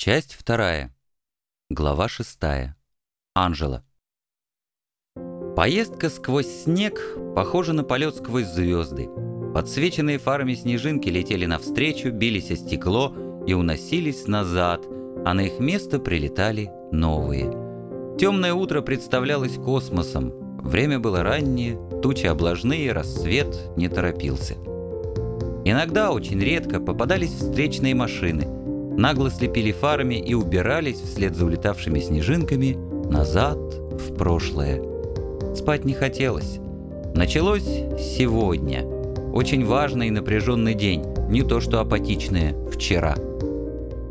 Часть вторая. Глава шестая. Анжела. Поездка сквозь снег похожа на полет сквозь звезды. Подсвеченные фарами снежинки летели навстречу, бились о стекло и уносились назад, а на их место прилетали новые. Темное утро представлялось космосом. Время было раннее, тучи облажные, рассвет не торопился. Иногда, очень редко, попадались встречные машины. Нагло слепили фарами и убирались вслед за улетавшими снежинками назад, в прошлое. Спать не хотелось. Началось сегодня. Очень важный и напряженный день, не то что апатичное вчера.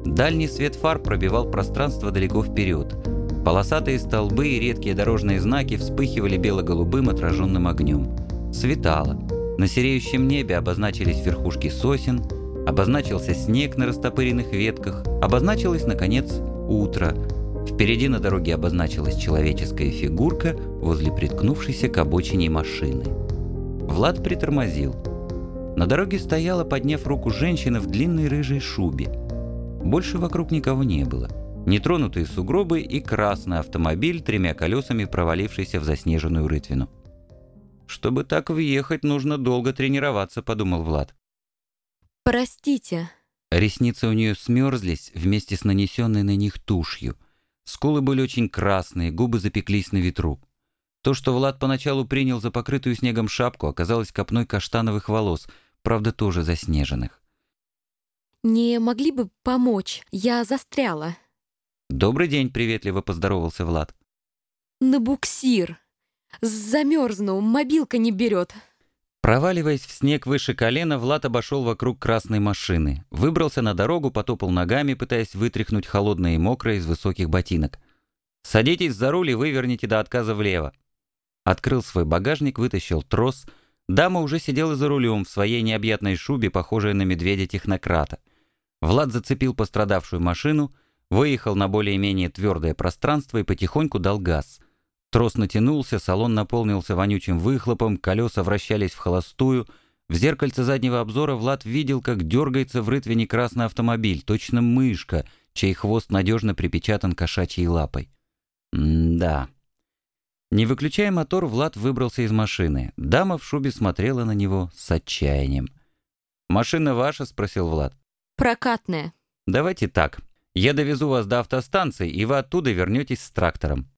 Дальний свет фар пробивал пространство далеко вперед. Полосатые столбы и редкие дорожные знаки вспыхивали бело-голубым отраженным огнем. Светало. На сереющем небе обозначились верхушки сосен, обозначился снег на растопыренных ветках, обозначилось, наконец, утро. Впереди на дороге обозначилась человеческая фигурка возле приткнувшейся к обочине машины. Влад притормозил. На дороге стояла, подняв руку женщина в длинной рыжей шубе. Больше вокруг никого не было. Нетронутые сугробы и красный автомобиль, тремя колесами провалившийся в заснеженную рытвину. «Чтобы так въехать, нужно долго тренироваться», — подумал Влад. «Простите». Ресницы у нее смерзлись вместе с нанесенной на них тушью. Скулы были очень красные, губы запеклись на ветру. То, что Влад поначалу принял за покрытую снегом шапку, оказалось копной каштановых волос, правда, тоже заснеженных. «Не могли бы помочь? Я застряла». «Добрый день», — приветливо поздоровался Влад. «На буксир», Замерзну, мобилка не берет. Проваливаясь в снег выше колена, Влад обошел вокруг красной машины. Выбрался на дорогу, потопал ногами, пытаясь вытряхнуть холодное и мокрое из высоких ботинок. «Садитесь за руль и выверните до отказа влево». Открыл свой багажник, вытащил трос. Дама уже сидела за рулем в своей необъятной шубе, похожей на медведя-технократа. Влад зацепил пострадавшую машину, выехал на более-менее твердое пространство и потихоньку дал газ – Трос натянулся, салон наполнился вонючим выхлопом, колеса вращались в холостую. В зеркальце заднего обзора Влад видел, как дергается в рытвине красный автомобиль, точно мышка, чей хвост надежно припечатан кошачьей лапой. М-да. Не выключая мотор, Влад выбрался из машины. Дама в шубе смотрела на него с отчаянием. «Машина ваша?» — спросил Влад. «Прокатная». «Давайте так. Я довезу вас до автостанции, и вы оттуда вернетесь с трактором.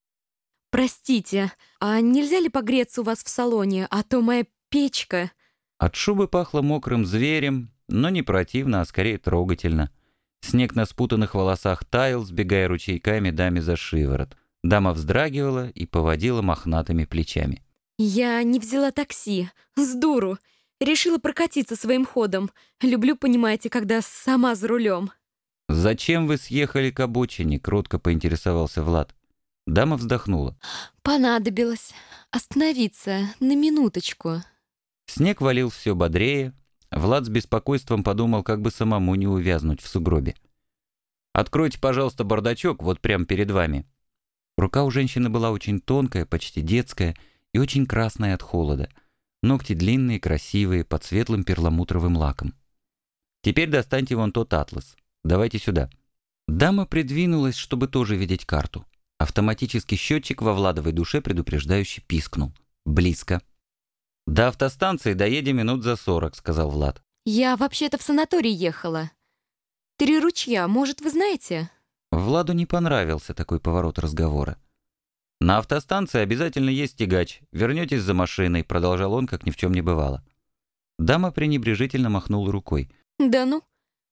«Простите, а нельзя ли погреться у вас в салоне, а то моя печка...» От шубы пахло мокрым зверем, но не противно, а скорее трогательно. Снег на спутанных волосах таял, сбегая ручейками даме за шиворот. Дама вздрагивала и поводила мохнатыми плечами. «Я не взяла такси. С дуру. Решила прокатиться своим ходом. Люблю, понимаете, когда сама за рулем». «Зачем вы съехали к обочине?» — кротко поинтересовался Влад. Дама вздохнула. «Понадобилось остановиться на минуточку». Снег валил все бодрее. Влад с беспокойством подумал, как бы самому не увязнуть в сугробе. «Откройте, пожалуйста, бардачок вот прямо перед вами». Рука у женщины была очень тонкая, почти детская и очень красная от холода. Ногти длинные, красивые, под светлым перламутровым лаком. «Теперь достаньте вон тот атлас. Давайте сюда». Дама придвинулась, чтобы тоже видеть карту. Автоматический счетчик во Владовой душе предупреждающе пискнул. Близко. «До автостанции доедем минут за сорок», — сказал Влад. «Я вообще-то в санаторий ехала. Три ручья, может, вы знаете?» Владу не понравился такой поворот разговора. «На автостанции обязательно есть тягач. Вернетесь за машиной», — продолжал он, как ни в чем не бывало. Дама пренебрежительно махнула рукой. «Да ну.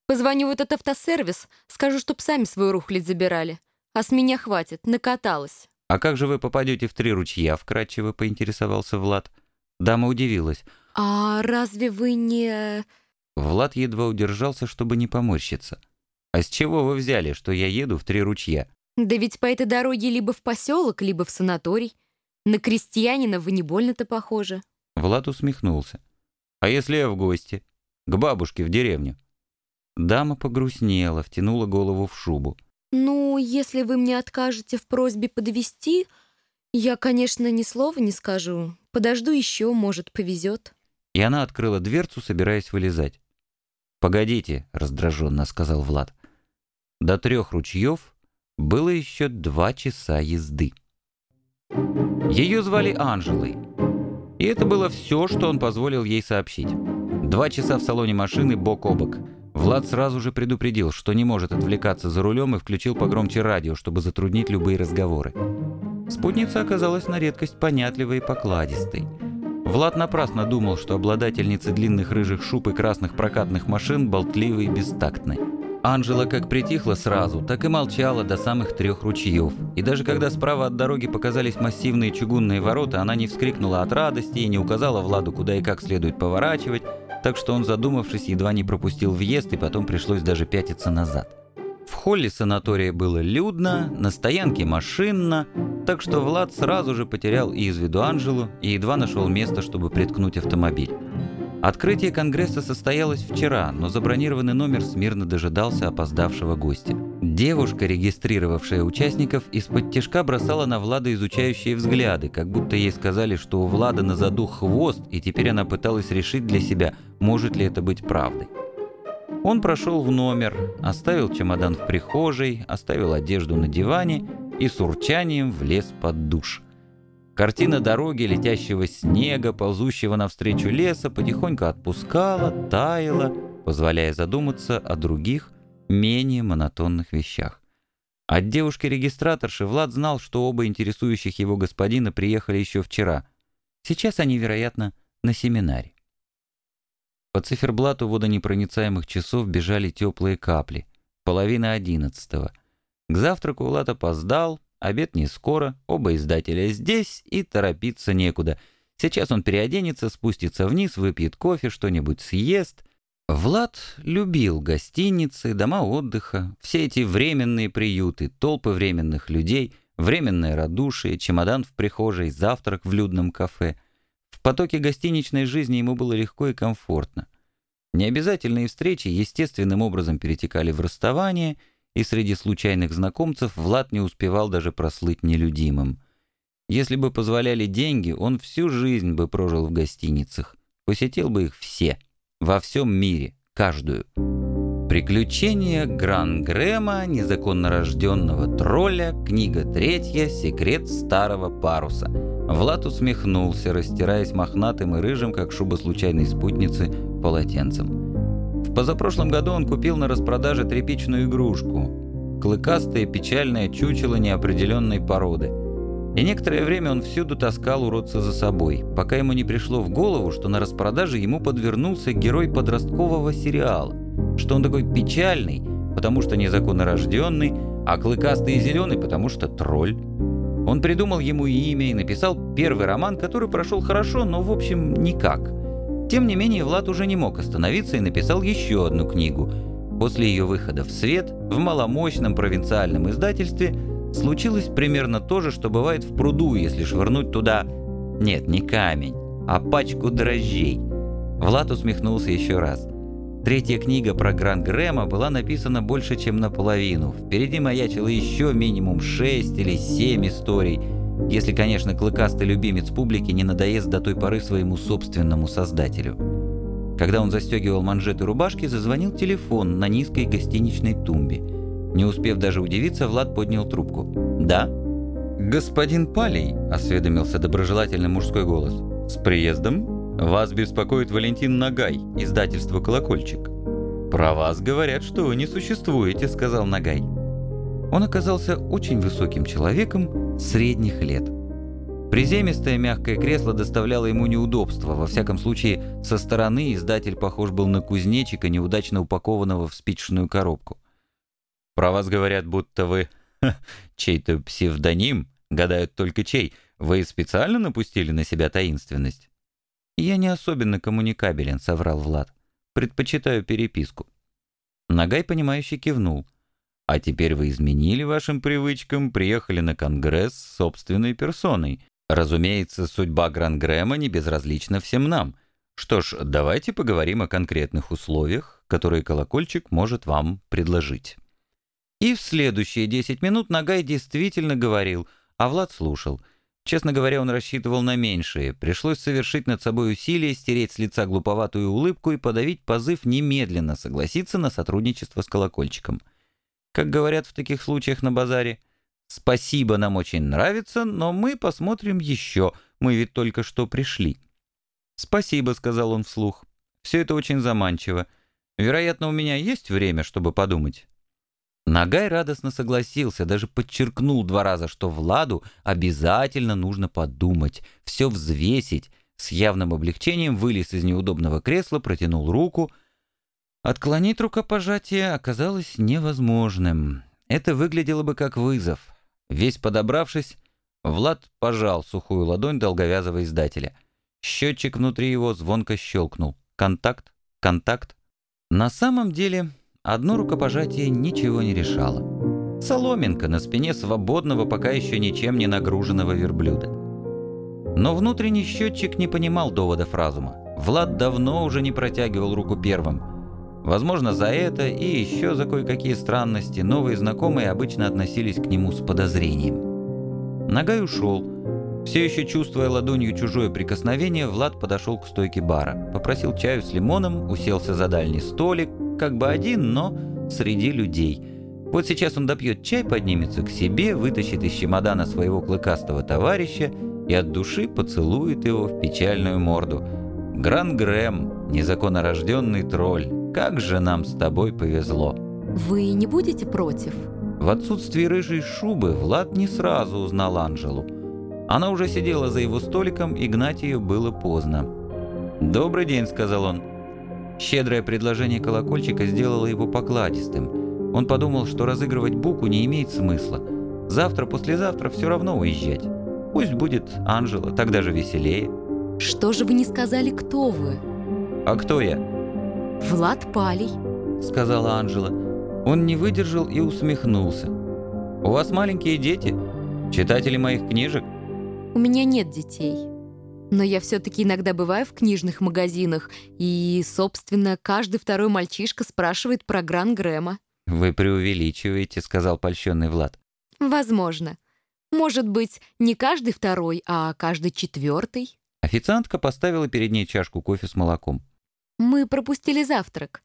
Позвоню в этот автосервис, скажу, чтоб сами свою рухлядь забирали. А с меня хватит, накаталась. «А как же вы попадете в три ручья?» — вкратчиво поинтересовался Влад. Дама удивилась. «А разве вы не...» Влад едва удержался, чтобы не поморщиться. «А с чего вы взяли, что я еду в три ручья?» «Да ведь по этой дороге либо в поселок, либо в санаторий. На крестьянина вы не больно-то похожи». Влад усмехнулся. «А если я в гости? К бабушке в деревню?» Дама погрустнела, втянула голову в шубу. «Ну, если вы мне откажете в просьбе подвести, я, конечно, ни слова не скажу. Подожду еще, может, повезет». И она открыла дверцу, собираясь вылезать. «Погодите», — раздраженно сказал Влад. до трех ручьев было еще два часа езды. Ее звали Анжелой, и это было все, что он позволил ей сообщить. Два часа в салоне машины бок о бок. Влад сразу же предупредил, что не может отвлекаться за рулем и включил погромче радио, чтобы затруднить любые разговоры. Спутница оказалась на редкость понятливой и покладистой. Влад напрасно думал, что обладательницы длинных рыжих шуб и красных прокатных машин болтливы и бестактны. Анжела как притихла сразу, так и молчала до самых трех ручьев. И даже когда справа от дороги показались массивные чугунные ворота, она не вскрикнула от радости и не указала Владу, куда и как следует поворачивать, так что он, задумавшись, едва не пропустил въезд, и потом пришлось даже пятиться назад. В холле санатория было людно, на стоянке машинно, так что Влад сразу же потерял и из виду Анжелу, и едва нашел место, чтобы приткнуть автомобиль. Открытие Конгресса состоялось вчера, но забронированный номер смирно дожидался опоздавшего гостя. Девушка, регистрировавшая участников, из-под тяжка бросала на Влада изучающие взгляды, как будто ей сказали, что у Влада на заду хвост, и теперь она пыталась решить для себя, может ли это быть правдой. Он прошел в номер, оставил чемодан в прихожей, оставил одежду на диване и с урчанием влез под душ. Картина дороги, летящего снега, ползущего навстречу леса, потихоньку отпускала, таяла, позволяя задуматься о других, менее монотонных вещах. От девушки-регистраторши Влад знал, что оба интересующих его господина приехали еще вчера. Сейчас они, вероятно, на семинаре. По циферблату водонепроницаемых часов бежали теплые капли. Половина одиннадцатого. К завтраку Влад опоздал, Обед не скоро, оба издателя здесь, и торопиться некуда. Сейчас он переоденется, спустится вниз, выпьет кофе, что-нибудь съест. Влад любил гостиницы, дома отдыха, все эти временные приюты, толпы временных людей, временное радушие, чемодан в прихожей, завтрак в людном кафе. В потоке гостиничной жизни ему было легко и комфортно. Необязательные встречи естественным образом перетекали в расставание — и среди случайных знакомцев Влад не успевал даже прослыть нелюдимым. Если бы позволяли деньги, он всю жизнь бы прожил в гостиницах, посетил бы их все, во всем мире, каждую. Приключения Гран Грэма, незаконно рожденного тролля, книга третья, секрет старого паруса. Влад усмехнулся, растираясь мохнатым и рыжим, как шуба случайной спутницы, полотенцем. Позапрошлом году он купил на распродаже тряпичную игрушку. Клыкастое печальное чучело неопределенной породы. И некоторое время он всюду таскал уродца за собой, пока ему не пришло в голову, что на распродаже ему подвернулся герой подросткового сериала, что он такой печальный, потому что незаконно рожденный, а клыкастый и зеленый, потому что тролль. Он придумал ему имя и написал первый роман, который прошел хорошо, но в общем никак – тем не менее, Влад уже не мог остановиться и написал еще одну книгу. После ее выхода в свет, в маломощном провинциальном издательстве, случилось примерно то же, что бывает в пруду, если швырнуть туда... Нет, не камень, а пачку дрожжей. Влад усмехнулся еще раз. Третья книга про Гран Грэма была написана больше, чем наполовину. Впереди маячило еще минимум шесть или семь историй – если, конечно, клыкастый любимец публики не надоест до той поры своему собственному создателю. Когда он застегивал манжеты рубашки, зазвонил телефон на низкой гостиничной тумбе. Не успев даже удивиться, Влад поднял трубку. «Да?» «Господин Палей», — осведомился доброжелательный мужской голос. «С приездом? Вас беспокоит Валентин Нагай, издательство «Колокольчик». «Про вас говорят, что вы не существуете», — сказал Нагай. Он оказался очень высоким человеком средних лет. Приземистое мягкое кресло доставляло ему неудобства, во всяком случае, со стороны издатель похож был на кузнечика, неудачно упакованного в спичечную коробку. «Про вас говорят, будто вы чей-то псевдоним, гадают только чей. Вы специально напустили на себя таинственность?» «Я не особенно коммуникабелен», — соврал Влад. «Предпочитаю переписку». Нагай, понимающий, кивнул — а теперь вы изменили вашим привычкам, приехали на конгресс собственной персоной. Разумеется, судьба Грангрэма не безразлична всем нам. Что ж, давайте поговорим о конкретных условиях, которые колокольчик может вам предложить. И в следующие 10 минут Нагай действительно говорил, а Влад слушал. Честно говоря, он рассчитывал на меньшее. Пришлось совершить над собой усилие, стереть с лица глуповатую улыбку и подавить позыв немедленно согласиться на сотрудничество с колокольчиком. Как говорят в таких случаях на базаре. Спасибо, нам очень нравится, но мы посмотрим еще, мы ведь только что пришли. Спасибо, сказал он вслух. Все это очень заманчиво. Вероятно, у меня есть время, чтобы подумать. Нагай радостно согласился, даже подчеркнул два раза, что Владу обязательно нужно подумать, все взвесить. С явным облегчением вылез из неудобного кресла, протянул руку. Отклонить рукопожатие оказалось невозможным. Это выглядело бы как вызов. Весь подобравшись, Влад пожал сухую ладонь долговязого издателя. Счетчик внутри его звонко щелкнул. Контакт, контакт. На самом деле одно рукопожатие ничего не решало. Соломинка на спине свободного, пока еще ничем не нагруженного верблюда. Но внутренний счетчик не понимал доводов разума. Влад давно уже не протягивал руку первым. Возможно, за это и еще за кое-какие странности новые знакомые обычно относились к нему с подозрением. Нагай ушел. Все еще чувствуя ладонью чужое прикосновение, Влад подошел к стойке бара, попросил чаю с лимоном, уселся за дальний столик, как бы один, но среди людей. Вот сейчас он допьет чай, поднимется к себе, вытащит из чемодана своего клыкастого товарища и от души поцелует его в печальную морду. Гран Грэм, незаконнорожденный тролль, как же нам с тобой повезло. Вы не будете против? В отсутствии рыжей шубы Влад не сразу узнал Анжелу. Она уже сидела за его столиком, и гнать ее было поздно. «Добрый день», — сказал он. Щедрое предложение колокольчика сделало его покладистым. Он подумал, что разыгрывать буку не имеет смысла. Завтра-послезавтра все равно уезжать. Пусть будет Анжела, тогда же веселее. Что же вы не сказали, кто вы? А кто я? Влад Палей, сказала Анжела. Он не выдержал и усмехнулся. У вас маленькие дети? Читатели моих книжек? У меня нет детей. Но я все-таки иногда бываю в книжных магазинах, и, собственно, каждый второй мальчишка спрашивает про Гран Грэма. «Вы преувеличиваете», — сказал польщенный Влад. «Возможно. Может быть, не каждый второй, а каждый четвертый». Официантка поставила перед ней чашку кофе с молоком. «Мы пропустили завтрак.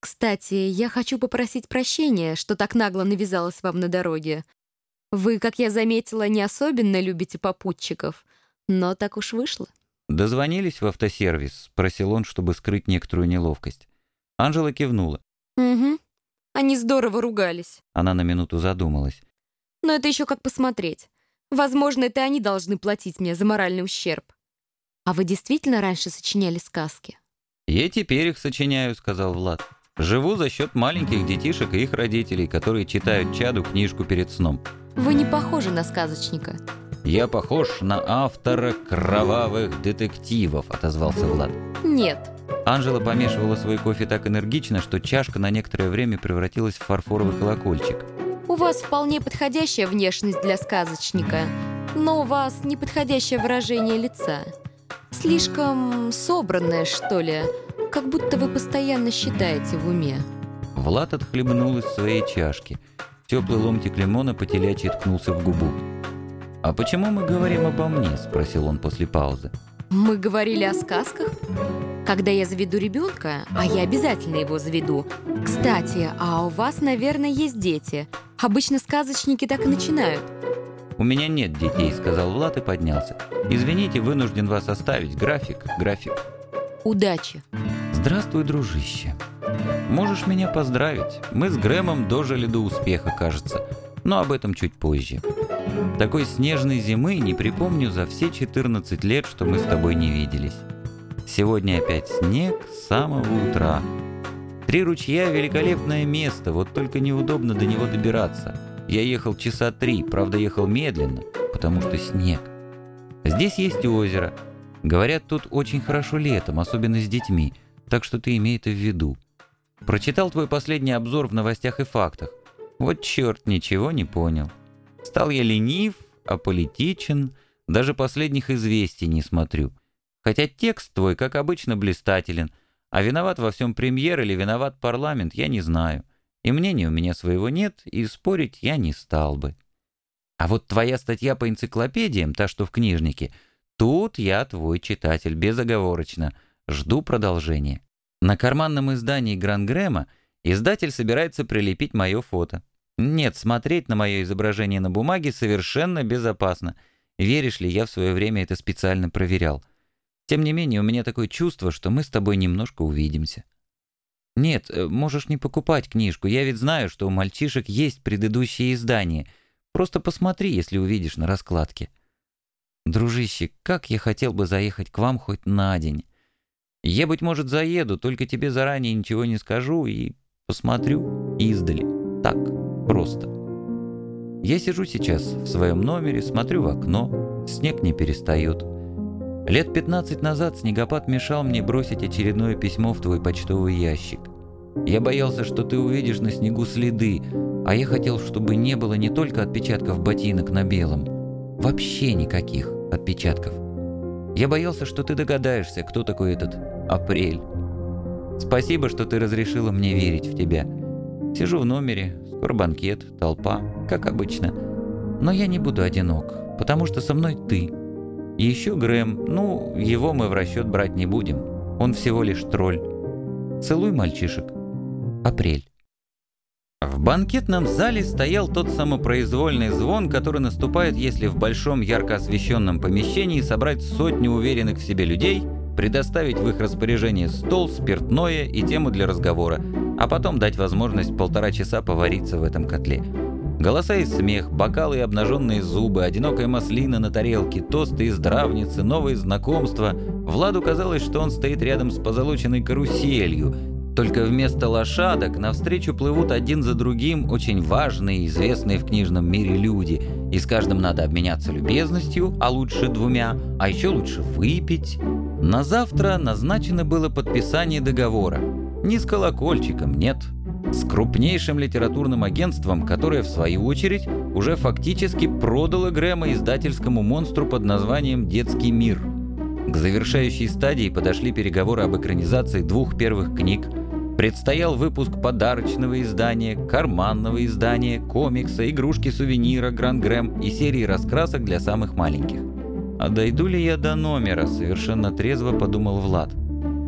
Кстати, я хочу попросить прощения, что так нагло навязалась вам на дороге. Вы, как я заметила, не особенно любите попутчиков». Но так уж вышло. «Дозвонились в автосервис?» — спросил он, чтобы скрыть некоторую неловкость. Анжела кивнула. «Угу. Они здорово ругались». Она на минуту задумалась. «Но это еще как посмотреть. Возможно, это они должны платить мне за моральный ущерб. А вы действительно раньше сочиняли сказки?» «Я теперь их сочиняю», — сказал Влад. «Живу за счет маленьких детишек и их родителей, которые читают чаду книжку перед сном». «Вы не похожи на сказочника». «Я похож на автора кровавых детективов», — отозвался Влад. «Нет». Анжела помешивала свой кофе так энергично, что чашка на некоторое время превратилась в фарфоровый колокольчик. «У вас вполне подходящая внешность для сказочника, но у вас неподходящее выражение лица. Слишком собранное, что ли, как будто вы постоянно считаете в уме». Влад отхлебнул из своей чашки. Теплый ломтик лимона по телячьи ткнулся в губу. «А почему мы говорим обо мне?» – спросил он после паузы. «Мы говорили о сказках? Когда я заведу ребенка, а я обязательно его заведу. Кстати, а у вас, наверное, есть дети. Обычно сказочники так и начинают». «У меня нет детей», – сказал Влад и поднялся. «Извините, вынужден вас оставить. График, график». «Удачи». «Здравствуй, дружище. Можешь меня поздравить. Мы с Грэмом дожили до успеха, кажется. Но об этом чуть позже». Такой снежной зимы не припомню за все 14 лет, что мы с тобой не виделись. Сегодня опять снег с самого утра. Три ручья — великолепное место, вот только неудобно до него добираться. Я ехал часа три, правда ехал медленно, потому что снег. Здесь есть озеро. Говорят, тут очень хорошо летом, особенно с детьми, так что ты имей это в виду. Прочитал твой последний обзор в новостях и фактах. Вот черт, ничего не понял. Стал я ленив, аполитичен, даже последних известий не смотрю. Хотя текст твой, как обычно, блистателен, а виноват во всем премьер или виноват парламент, я не знаю. И мнения у меня своего нет, и спорить я не стал бы. А вот твоя статья по энциклопедиям, та, что в книжнике, тут я твой читатель, безоговорочно. Жду продолжения. На карманном издании Гран Грэма издатель собирается прилепить мое фото. Нет, смотреть на мое изображение на бумаге совершенно безопасно. Веришь ли, я в свое время это специально проверял. Тем не менее, у меня такое чувство, что мы с тобой немножко увидимся. Нет, э, можешь не покупать книжку. Я ведь знаю, что у мальчишек есть предыдущие издания. Просто посмотри, если увидишь на раскладке. Дружище, как я хотел бы заехать к вам хоть на день. Я, быть может, заеду, только тебе заранее ничего не скажу и посмотрю издали. Так, просто. Я сижу сейчас в своем номере, смотрю в окно, снег не перестает. Лет 15 назад снегопад мешал мне бросить очередное письмо в твой почтовый ящик. Я боялся, что ты увидишь на снегу следы, а я хотел, чтобы не было не только отпечатков ботинок на белом, вообще никаких отпечатков. Я боялся, что ты догадаешься, кто такой этот Апрель. Спасибо, что ты разрешила мне верить в тебя. Сижу в номере, скоро банкет, толпа, как обычно. Но я не буду одинок, потому что со мной ты. И еще Грэм, ну, его мы в расчет брать не будем. Он всего лишь тролль. Целуй мальчишек. Апрель. В банкетном зале стоял тот самопроизвольный звон, который наступает, если в большом ярко освещенном помещении собрать сотню уверенных в себе людей, предоставить в их распоряжение стол, спиртное и тему для разговора, а потом дать возможность полтора часа повариться в этом котле. Голоса и смех, бокалы и обнаженные зубы, одинокая маслина на тарелке, тосты и здравницы, новые знакомства. Владу казалось, что он стоит рядом с позолоченной каруселью, только вместо лошадок навстречу плывут один за другим очень важные и известные в книжном мире люди, и с каждым надо обменяться любезностью, а лучше двумя, а еще лучше выпить. На завтра назначено было подписание договора. Не с колокольчиком, нет. С крупнейшим литературным агентством, которое, в свою очередь, уже фактически продало Грэма издательскому монстру под названием «Детский мир». К завершающей стадии подошли переговоры об экранизации двух первых книг – Предстоял выпуск подарочного издания, карманного издания, комикса, игрушки-сувенира Гранд Грэм и серии раскрасок для самых маленьких. А дойду ли я до номера, совершенно трезво подумал Влад.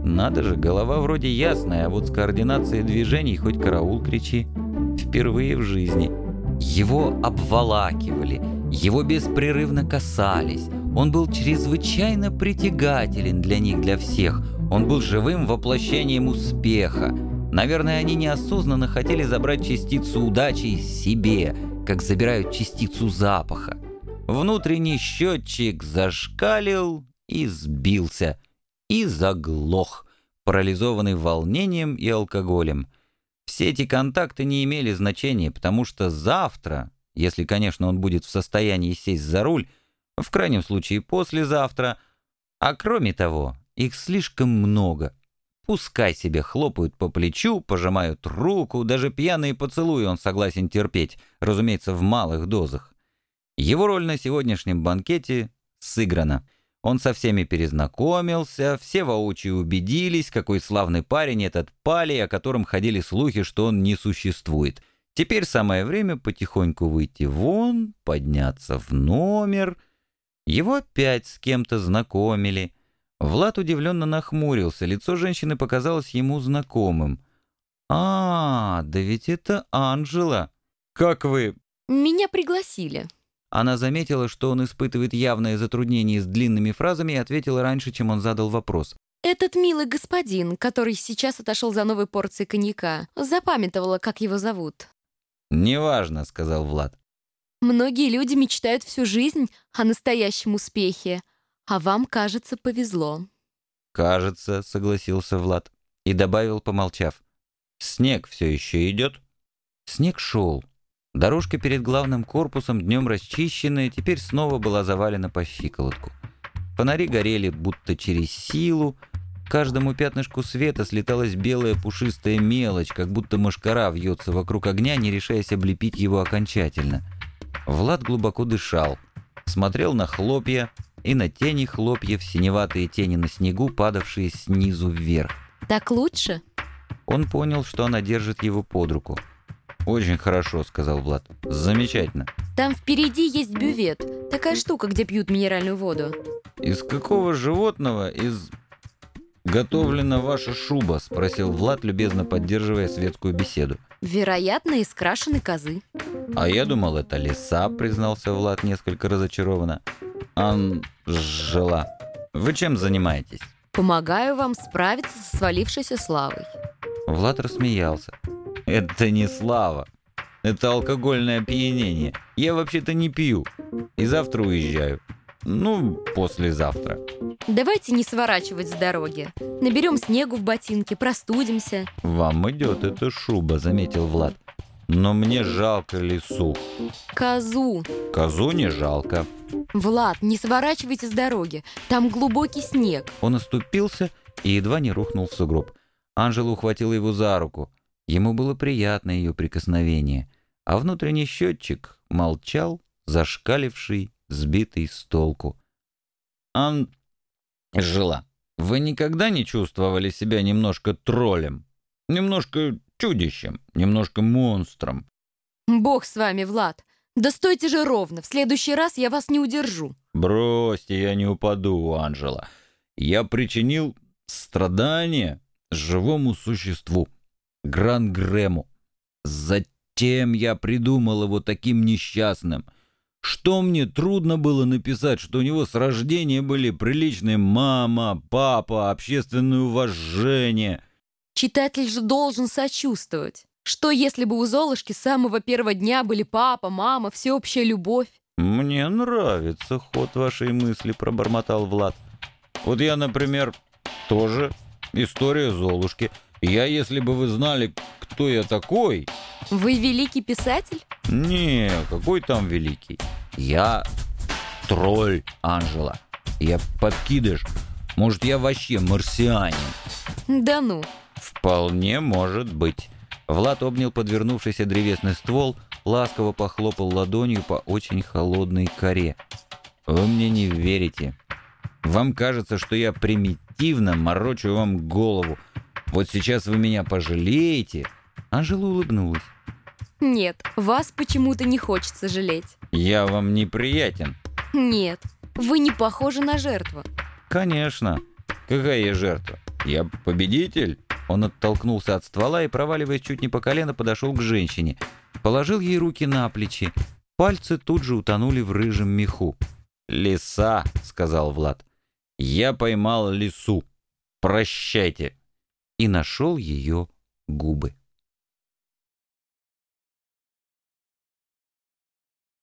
Надо же, голова вроде ясная, а вот с координацией движений хоть караул кричи. Впервые в жизни. Его обволакивали, его беспрерывно касались. Он был чрезвычайно притягателен для них, для всех. Он был живым воплощением успеха. Наверное, они неосознанно хотели забрать частицу удачи себе, как забирают частицу запаха. Внутренний счетчик зашкалил и сбился, и заглох, парализованный волнением и алкоголем. Все эти контакты не имели значения, потому что завтра, если, конечно, он будет в состоянии сесть за руль, в крайнем случае послезавтра, а кроме того, их слишком много. Пускай себе хлопают по плечу, пожимают руку, даже пьяные поцелуи он согласен терпеть, разумеется, в малых дозах. Его роль на сегодняшнем банкете сыграна. Он со всеми перезнакомился, все воочию убедились, какой славный парень этот Пали, о котором ходили слухи, что он не существует. Теперь самое время потихоньку выйти вон, подняться в номер. Его опять с кем-то знакомили — Влад удивленно нахмурился, лицо женщины показалось ему знакомым. «А, да ведь это Анжела! Как вы...» «Меня пригласили». Она заметила, что он испытывает явное затруднение с длинными фразами и ответила раньше, чем он задал вопрос. «Этот милый господин, который сейчас отошел за новой порцией коньяка, запамятовала, как его зовут». «Неважно», — сказал Влад. «Многие люди мечтают всю жизнь о настоящем успехе, а вам, кажется, повезло». «Кажется», — согласился Влад и добавил, помолчав. «Снег все еще идет?» Снег шел. Дорожка перед главным корпусом, днем расчищенная, теперь снова была завалена по щиколотку. Фонари горели будто через силу, каждому пятнышку света слеталась белая пушистая мелочь, как будто мошкара вьется вокруг огня, не решаясь облепить его окончательно. Влад глубоко дышал, смотрел на хлопья, и на тени хлопьев, синеватые тени на снегу, падавшие снизу вверх. «Так лучше?» Он понял, что она держит его под руку. «Очень хорошо», — сказал Влад. «Замечательно». «Там впереди есть бювет. Такая штука, где пьют минеральную воду». «Из какого животного? Из...» готовлена ваша шуба?» — спросил Влад, любезно поддерживая светскую беседу. Вероятно, из крашеной козы. «А я думал, это лиса», — признался Влад несколько разочарованно. «Анжела, вы чем занимаетесь?» Помогаю вам справиться со свалившейся славой. Влад рассмеялся. «Это не слава. Это алкогольное опьянение. Я вообще-то не пью. И завтра уезжаю. Ну, послезавтра». Давайте не сворачивать с дороги. Наберем снегу в ботинке, простудимся. «Вам идет эта шуба», — заметил Влад. «Но мне жалко лису». Козу. «Козу не жалко». Влад, не сворачивайте с дороги. Там глубокий снег. Он оступился и едва не рухнул в сугроб. Анжела ухватила его за руку. Ему было приятно ее прикосновение, а внутренний счетчик молчал, зашкаливший, сбитый с толку. «Анжела, вы никогда не чувствовали себя немножко троллем? Немножко чудищем, немножко монстром?» Бог с вами, Влад. Да стойте же ровно, в следующий раз я вас не удержу. «Бросьте, я не упаду, Анжела. Я причинил страдания живому существу, Грангрему. Затем я придумал его таким несчастным. Что мне трудно было написать, что у него с рождения были приличные мама, папа, общественное уважение». Читатель же должен сочувствовать. Что, если бы у Золушки с самого первого дня были папа, мама, всеобщая любовь? «Мне нравится ход вашей мысли», — пробормотал Влад. «Вот я, например, тоже. История Золушки. Я, если бы вы знали, кто я такой...» Вы великий писатель? «Не, какой там великий. Я тролль, Анжела. Я подкидыш. Может, я вообще марсианин?» Да ну. «Вполне может быть». Влад обнял подвернувшийся древесный ствол, ласково похлопал ладонью по очень холодной коре. «Вы мне не верите. Вам кажется, что я примитивно морочу вам голову. Вот сейчас вы меня пожалеете?» Анжела улыбнулась. Нет, вас почему-то не хочется жалеть. «Я вам неприятен». Нет, вы не похожи на жертву. «Конечно. Какая я жертва? Я победитель?» Он оттолкнулся от ствола и, проваливаясь чуть не по колено, подошел к женщине. Положил ей руки на плечи. Пальцы тут же утонули в рыжем меху. «Лиса», — сказал Влад. «Я поймал лису. Прощайте». И нашел ее губы.